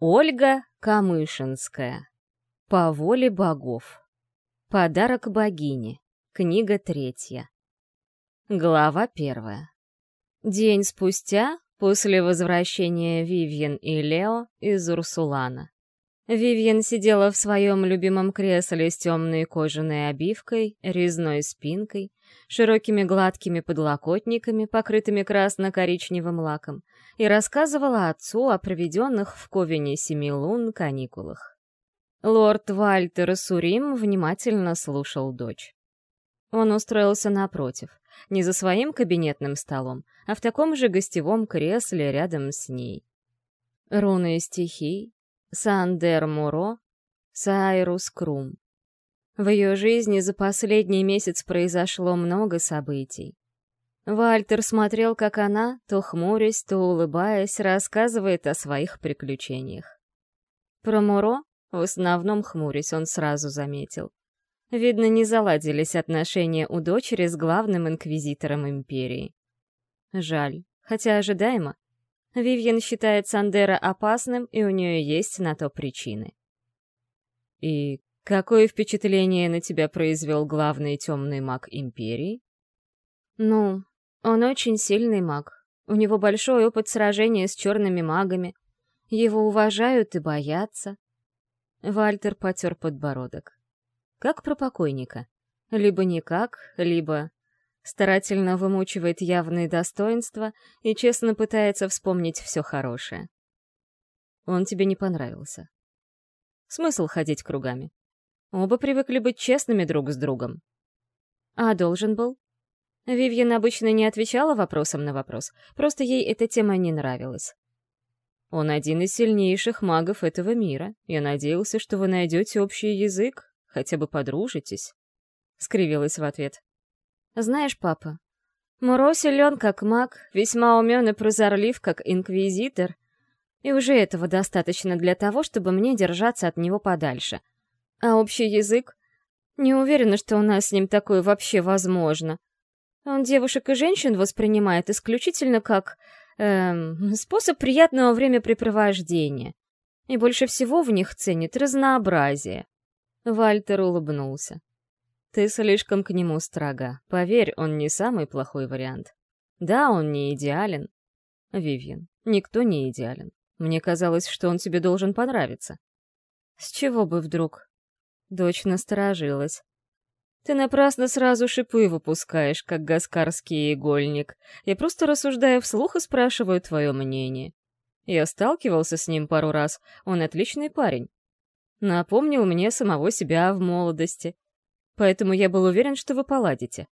Ольга Камышинская. По воле богов. Подарок богине. Книга третья. Глава первая. День спустя, после возвращения Вивьен и Лео из Урсулана. Вивьен сидела в своем любимом кресле с темной кожаной обивкой, резной спинкой, широкими гладкими подлокотниками, покрытыми красно-коричневым лаком, и рассказывала отцу о проведенных в Ковине семи лун каникулах. Лорд Вальтер Сурим внимательно слушал дочь. Он устроился напротив, не за своим кабинетным столом, а в таком же гостевом кресле рядом с ней. Руны стихий, Сандер Муро, Сайрус Крум. В ее жизни за последний месяц произошло много событий. Вальтер смотрел, как она, то хмурясь, то улыбаясь, рассказывает о своих приключениях. Про Муро, в основном хмурясь, он сразу заметил. Видно, не заладились отношения у дочери с главным инквизитором империи. Жаль, хотя ожидаемо. Вивьен считает Сандера опасным, и у нее есть на то причины. «И какое впечатление на тебя произвел главный темный маг империи?» «Ну, он очень сильный маг. У него большой опыт сражения с черными магами. Его уважают и боятся. Вальтер потер подбородок. Как про покойника. Либо никак, либо старательно вымучивает явные достоинства и честно пытается вспомнить все хорошее. Он тебе не понравился. Смысл ходить кругами? Оба привыкли быть честными друг с другом. А должен был? Вивьен обычно не отвечала вопросом на вопрос, просто ей эта тема не нравилась. «Он один из сильнейших магов этого мира. Я надеялся, что вы найдете общий язык, хотя бы подружитесь», — скривилась в ответ. «Знаешь, папа, Муро силен как маг, весьма умен и прозорлив как инквизитор, и уже этого достаточно для того, чтобы мне держаться от него подальше. А общий язык? Не уверена, что у нас с ним такое вообще возможно. Он девушек и женщин воспринимает исключительно как эм, способ приятного времяпрепровождения. И больше всего в них ценит разнообразие. Вальтер улыбнулся. Ты слишком к нему строга. Поверь, он не самый плохой вариант. Да, он не идеален. Вивьен, никто не идеален. Мне казалось, что он тебе должен понравиться. С чего бы вдруг? Дочь насторожилась. Ты напрасно сразу шипы выпускаешь, как гаскарский игольник. Я просто рассуждаю вслух и спрашиваю твое мнение. Я сталкивался с ним пару раз, он отличный парень. Напомнил мне самого себя в молодости. Поэтому я был уверен, что вы поладите.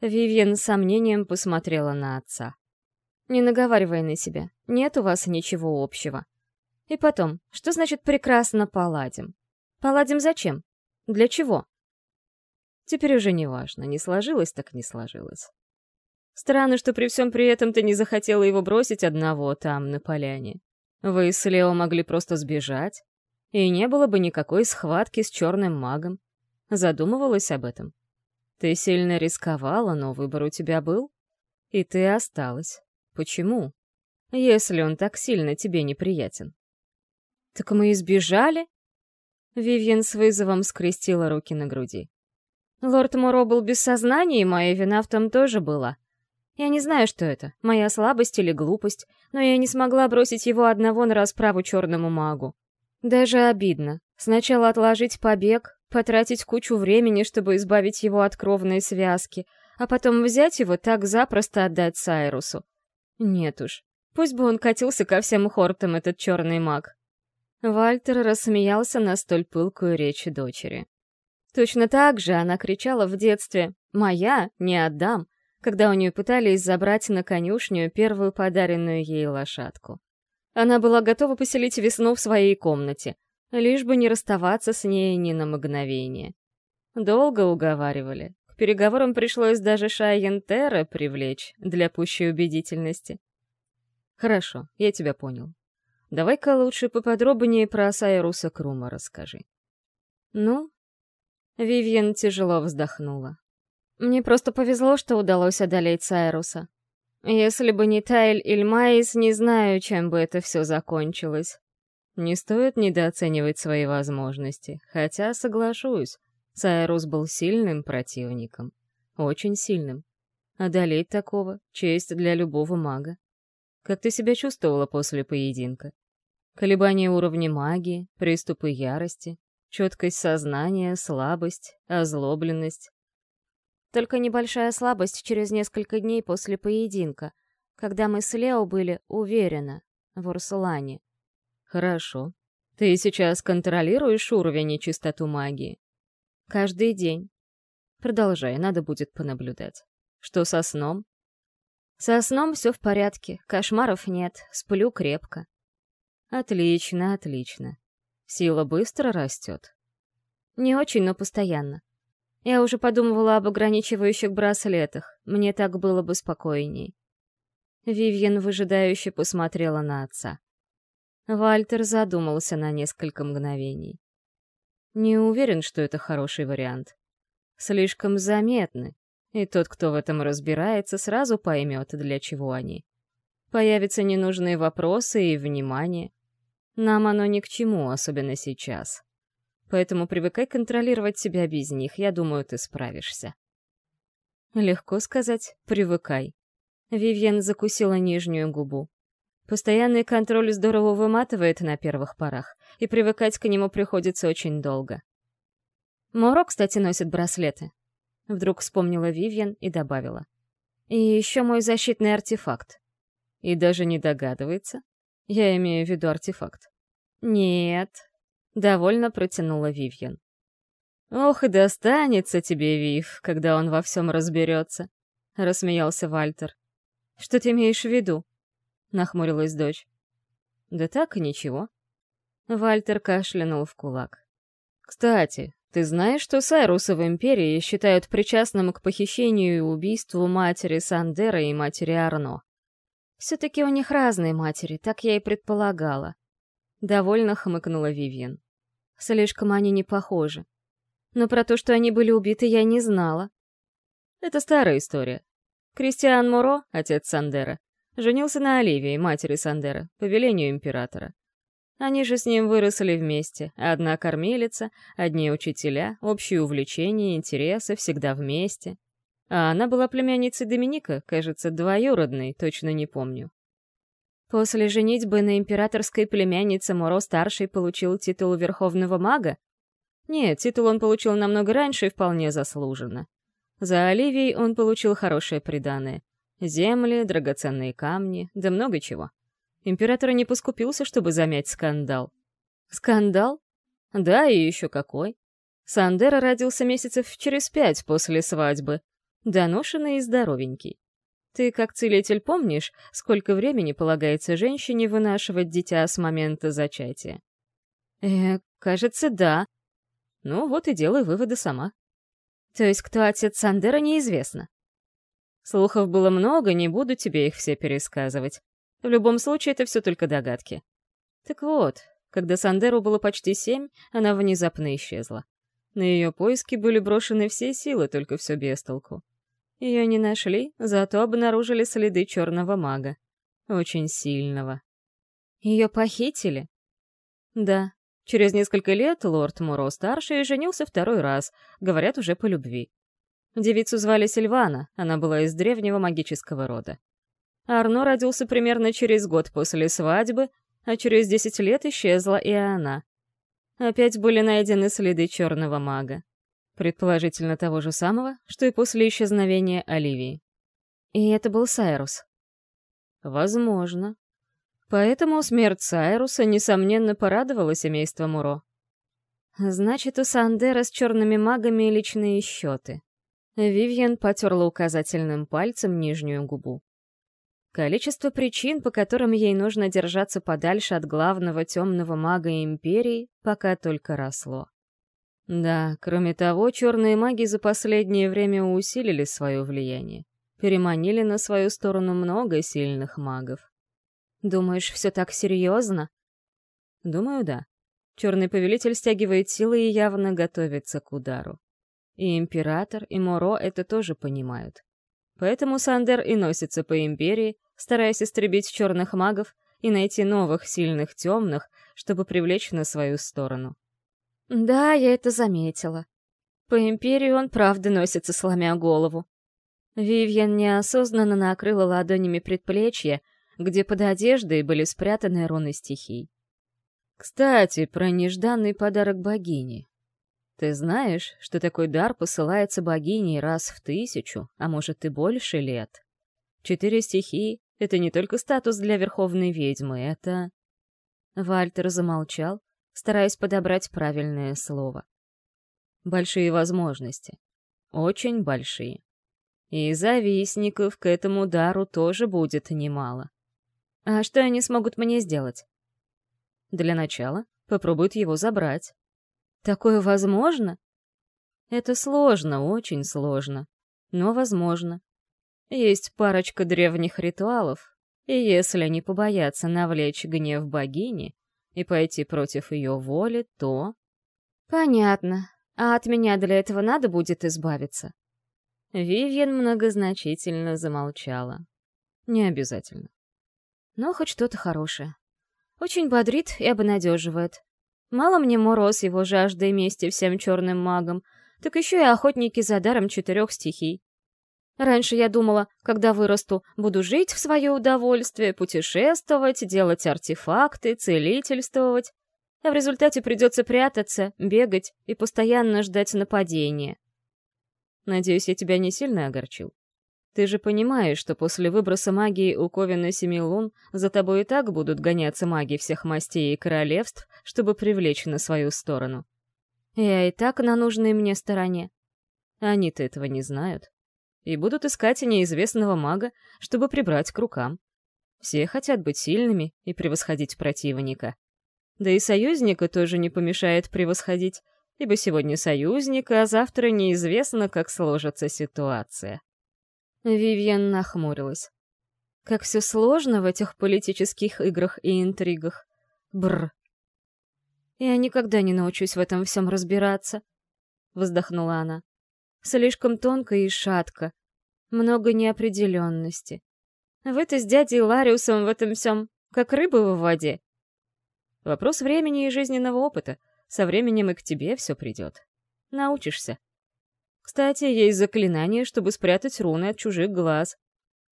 Вивьен с сомнением посмотрела на отца. «Не наговаривай на себя. Нет у вас ничего общего. И потом, что значит «прекрасно поладим»? Поладим зачем? Для чего?» Теперь уже не важно, не сложилось так не сложилось. Странно, что при всем при этом ты не захотела его бросить одного там, на поляне. Вы с Лео могли просто сбежать, и не было бы никакой схватки с черным магом. Задумывалась об этом. Ты сильно рисковала, но выбор у тебя был. И ты осталась. Почему? Если он так сильно тебе неприятен. Так мы избежали? Вивьен с вызовом скрестила руки на груди. Лорд Моро был без сознания, и моя вина в том тоже была. Я не знаю, что это, моя слабость или глупость, но я не смогла бросить его одного на расправу черному магу. Даже обидно. Сначала отложить побег, потратить кучу времени, чтобы избавить его от кровной связки, а потом взять его так запросто отдать Сайрусу. Нет уж, пусть бы он катился ко всем хортам, этот черный маг. Вальтер рассмеялся на столь пылкую речь дочери. Точно так же она кричала в детстве «Моя, не отдам», когда у нее пытались забрать на конюшню первую подаренную ей лошадку. Она была готова поселить весну в своей комнате, лишь бы не расставаться с ней ни на мгновение. Долго уговаривали. К переговорам пришлось даже Шайентера привлечь для пущей убедительности. Хорошо, я тебя понял. Давай-ка лучше поподробнее про Сайруса Крума расскажи. Ну, Вивьен тяжело вздохнула. Мне просто повезло, что удалось одолеть Сайруса. Если бы не Тайль или Майс, не знаю, чем бы это все закончилось. Не стоит недооценивать свои возможности, хотя, соглашусь, Сайрус был сильным противником. Очень сильным. Одолеть такого — честь для любого мага. Как ты себя чувствовала после поединка? Колебания уровня магии, приступы ярости, четкость сознания, слабость, озлобленность. Только небольшая слабость через несколько дней после поединка, когда мы с Лео были уверены в Урсулане. Хорошо. Ты сейчас контролируешь уровень и чистоту магии? Каждый день. Продолжай, надо будет понаблюдать. Что со сном? Со сном все в порядке, кошмаров нет, сплю крепко. Отлично, отлично. Сила быстро растет? Не очень, но постоянно. Я уже подумывала об ограничивающих браслетах, мне так было бы спокойней. Вивьен выжидающе посмотрела на отца. Вальтер задумался на несколько мгновений. Не уверен, что это хороший вариант. Слишком заметны, и тот, кто в этом разбирается, сразу поймет, для чего они. Появятся ненужные вопросы и внимание. Нам оно ни к чему, особенно сейчас. Поэтому привыкай контролировать себя без них, я думаю, ты справишься. Легко сказать «привыкай». Вивьен закусила нижнюю губу. Постоянный контроль здорово выматывает на первых порах, и привыкать к нему приходится очень долго. Моро, кстати, носит браслеты. Вдруг вспомнила Вивьен и добавила. И еще мой защитный артефакт. И даже не догадывается. Я имею в виду артефакт. Нет. Довольно протянула Вивьен. «Ох, и достанется тебе, Вив, когда он во всем разберется», — рассмеялся Вальтер. «Что ты имеешь в виду?» — нахмурилась дочь. «Да так и ничего». Вальтер кашлянул в кулак. «Кстати, ты знаешь, что Сайруса в Империи считают причастным к похищению и убийству матери Сандера и матери Арно? Все-таки у них разные матери, так я и предполагала. Довольно хмыкнула Вивьен. Слишком они не похожи. Но про то, что они были убиты, я не знала. Это старая история. Кристиан Моро, отец Сандера, женился на Оливии, матери Сандера, по велению императора. Они же с ним выросли вместе. Одна кормилица, одни учителя, общие увлечения, интересы, всегда вместе. А она была племянницей Доминика, кажется, двоюродной, точно не помню. После женитьбы на императорской племяннице Моро-старший получил титул Верховного Мага? Нет, титул он получил намного раньше и вполне заслуженно. За Оливией он получил хорошее приданое. Земли, драгоценные камни, да много чего. Император не поскупился, чтобы замять скандал. Скандал? Да, и еще какой. Сандера родился месяцев через пять после свадьбы. Доношенный и здоровенький. Ты, как целитель, помнишь, сколько времени полагается женщине вынашивать дитя с момента зачатия? Э, кажется, да. Ну вот и делай выводы сама. То есть кто отец Сандера, неизвестно. Слухов было много, не буду тебе их все пересказывать. В любом случае, это все только догадки. Так вот, когда Сандеру было почти семь, она внезапно исчезла. На ее поиски были брошены все силы, только все без толку. Ее не нашли, зато обнаружили следы черного мага. Очень сильного. Ее похитили? Да. Через несколько лет лорд Муро-старший женился второй раз, говорят, уже по любви. Девицу звали Сильвана, она была из древнего магического рода. Арно родился примерно через год после свадьбы, а через десять лет исчезла и она. Опять были найдены следы черного мага. Предположительно того же самого, что и после исчезновения Оливии. И это был Сайрус. Возможно. Поэтому смерть Сайруса, несомненно, порадовала семейство Муро. Значит, у Сандера с черными магами личные счеты. Вивьен потерла указательным пальцем нижнюю губу. Количество причин, по которым ей нужно держаться подальше от главного темного мага Империи, пока только росло. Да, кроме того, черные маги за последнее время усилили свое влияние, переманили на свою сторону много сильных магов. Думаешь, все так серьезно? Думаю, да. Черный повелитель стягивает силы и явно готовится к удару. И император, и Моро это тоже понимают. Поэтому Сандер и носится по империи, стараясь истребить черных магов и найти новых сильных темных, чтобы привлечь на свою сторону. Да, я это заметила. По Империи он правда носится, сломя голову. Вивьен неосознанно накрыла ладонями предплечье, где под одеждой были спрятаны руны стихий. Кстати, про нежданный подарок богини. Ты знаешь, что такой дар посылается богиней раз в тысячу, а может и больше лет? Четыре стихии — это не только статус для верховной ведьмы, это... Вальтер замолчал, стараясь подобрать правильное слово. Большие возможности. Очень большие. И завистников к этому дару тоже будет немало. А что они смогут мне сделать? Для начала попробуют его забрать. Такое возможно? Это сложно, очень сложно. Но возможно. Есть парочка древних ритуалов, и если они побоятся навлечь гнев богини и пойти против ее воли, то... Понятно. А от меня для этого надо будет избавиться. Вивьен многозначительно замолчала. Не обязательно. Но хоть что-то хорошее. Очень бодрит и обнадеживает. Мало мне мороз его жаждой мести всем черным магам, так еще и охотники за даром четырех стихий. Раньше я думала, когда вырасту, буду жить в свое удовольствие, путешествовать, делать артефакты, целительствовать. А в результате придется прятаться, бегать и постоянно ждать нападения. Надеюсь, я тебя не сильно огорчил. Ты же понимаешь, что после выброса магии у Ковина Семи Лун за тобой и так будут гоняться маги всех мастей и королевств, чтобы привлечь на свою сторону. Я и так на нужной мне стороне. Они-то этого не знают. И будут искать неизвестного мага, чтобы прибрать к рукам. Все хотят быть сильными и превосходить противника. Да и союзника тоже не помешает превосходить, ибо сегодня союзник, а завтра неизвестно, как сложится ситуация. Вивьен нахмурилась. Как все сложно в этих политических играх и интригах. Бр. Я никогда не научусь в этом всем разбираться, вздохнула она. Слишком тонко и шатко. Много неопределенности. Вы-то с дядей Лариусом в этом всем, как рыбы в воде. Вопрос времени и жизненного опыта. Со временем и к тебе все придет. Научишься. Кстати, есть заклинание, чтобы спрятать руны от чужих глаз.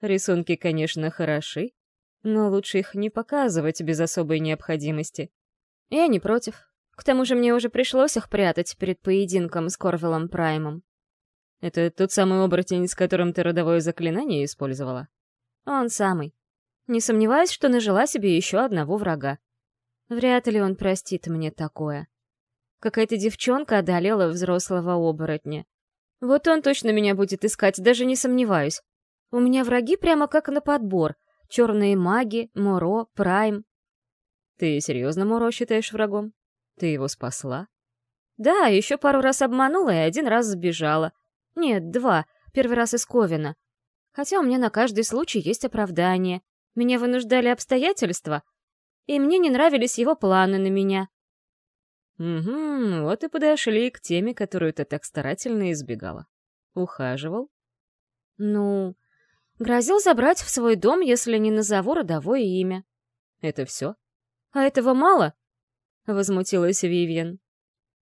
Рисунки, конечно, хороши, но лучше их не показывать без особой необходимости. Я не против. К тому же мне уже пришлось их прятать перед поединком с Корвелом Праймом. Это тот самый оборотень, с которым ты родовое заклинание использовала? Он самый. Не сомневаюсь, что нажила себе еще одного врага. Вряд ли он простит мне такое. Какая-то девчонка одолела взрослого оборотня. Вот он точно меня будет искать, даже не сомневаюсь. У меня враги прямо как на подбор. Черные маги, Моро, Прайм. Ты серьезно Моро считаешь врагом? Ты его спасла? Да, еще пару раз обманула и один раз сбежала. Нет, два. Первый раз из Ковина. Хотя у меня на каждый случай есть оправдание. Меня вынуждали обстоятельства, и мне не нравились его планы на меня. Угу, вот и подошли к теме, которую ты так старательно избегала. Ухаживал? Ну, грозил забрать в свой дом, если не назову родовое имя. Это все? А этого мало? Возмутилась Вивьен.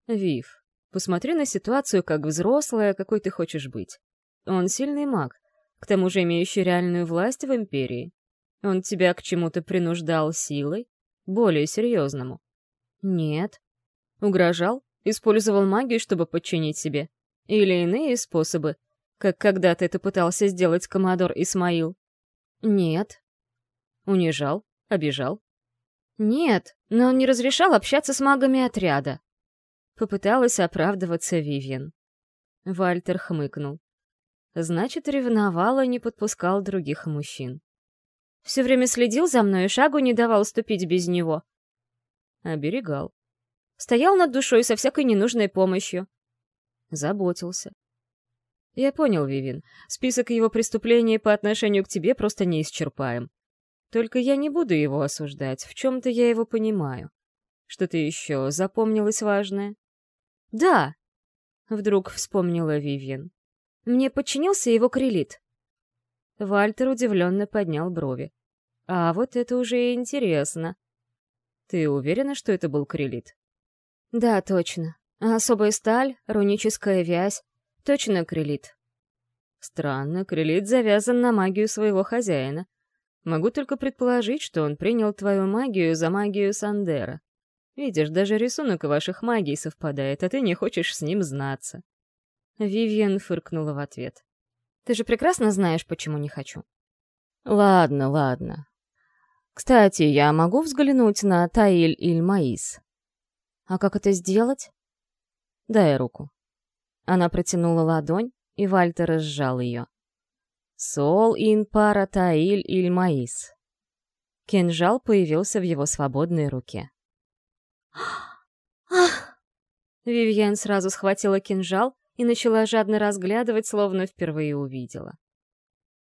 Вив, посмотри на ситуацию как взрослая, какой ты хочешь быть. Он сильный маг, к тому же имеющий реальную власть в Империи. Он тебя к чему-то принуждал силой, более серьезному. Нет. Угрожал? Использовал магию, чтобы подчинить себе? Или иные способы, как когда-то это пытался сделать коммодор Исмаил? Нет. Унижал? Обижал? Нет, но он не разрешал общаться с магами отряда. Попыталась оправдываться Вивьен. Вальтер хмыкнул. Значит, ревновал и не подпускал других мужчин. Все время следил за мной и шагу не давал ступить без него. Оберегал. Стоял над душой со всякой ненужной помощью. Заботился. Я понял, Вивин. Список его преступлений по отношению к тебе просто не исчерпаем. Только я не буду его осуждать, в чем-то я его понимаю. Что-то еще запомнилось важное? Да, вдруг вспомнила Вивьен. Мне подчинился его крелит. Вальтер удивленно поднял брови. А вот это уже интересно. Ты уверена, что это был крилит? Да, точно. Особая сталь, руническая вязь. Точно крилит. Странно, крилит завязан на магию своего хозяина. Могу только предположить, что он принял твою магию за магию Сандера. Видишь, даже рисунок ваших магий совпадает, а ты не хочешь с ним знаться. Вивьен фыркнула в ответ. Ты же прекрасно знаешь, почему не хочу. Ладно, ладно. Кстати, я могу взглянуть на Таиль Иль Маис? А как это сделать? Дай руку. Она протянула ладонь, и Вальтер сжал ее. Сол ин пара Таиль Иль Маис. Кинжал появился в его свободной руке. Ах! Вивьен сразу схватила кинжал и начала жадно разглядывать, словно впервые увидела.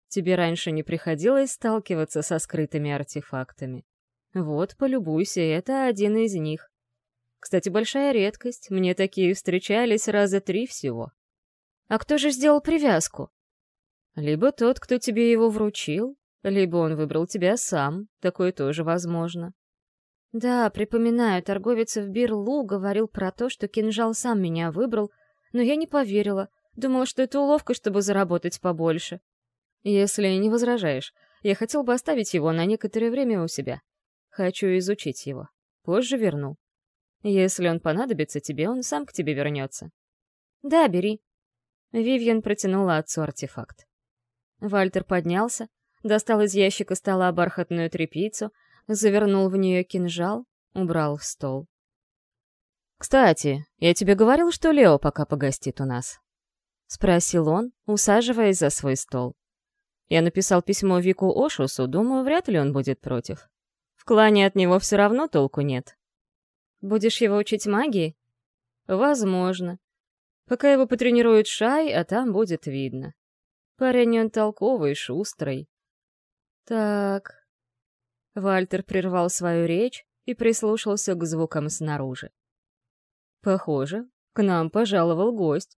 Тебе раньше не приходилось сталкиваться со скрытыми артефактами. Вот, полюбуйся, это один из них. Кстати, большая редкость, мне такие встречались раза три всего. А кто же сделал привязку? Либо тот, кто тебе его вручил, либо он выбрал тебя сам, такое тоже возможно. Да, припоминаю, торговец в Бирлу говорил про то, что кинжал сам меня выбрал, но я не поверила, думала, что это уловка, чтобы заработать побольше. Если не возражаешь, я хотел бы оставить его на некоторое время у себя. Хочу изучить его. Позже верну. Если он понадобится тебе, он сам к тебе вернется. Да, бери. Вивьен протянула отцу артефакт. Вальтер поднялся, достал из ящика стола бархатную тряпицу, завернул в нее кинжал, убрал в стол. «Кстати, я тебе говорил, что Лео пока погостит у нас?» — спросил он, усаживаясь за свой стол. Я написал письмо Вику Ошусу, думаю, вряд ли он будет против. В клане от него все равно толку нет. Будешь его учить магии? Возможно. Пока его потренирует Шай, а там будет видно. Парень он толковый, шустрый. Так. Вальтер прервал свою речь и прислушался к звукам снаружи. Похоже, к нам пожаловал гость.